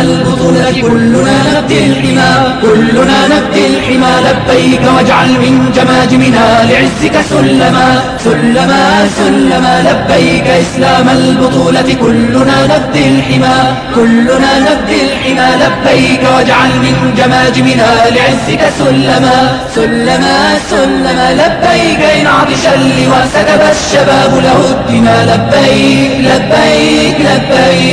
البطولة كلنا نبدي الحمى كلنا نبدي الحمى لبيك واجعل من جماجمنا لعزك سلما سلما سلما لبيك إسلام البطولة كلنا نبدي الحمى كلنا نبدي الحمى لبيك واجعل من جماجمنا لعزك سلما سلما سلما لبيك إن عطش اللواء سكب الشباب له الدماء لبيك لبيك لبيك.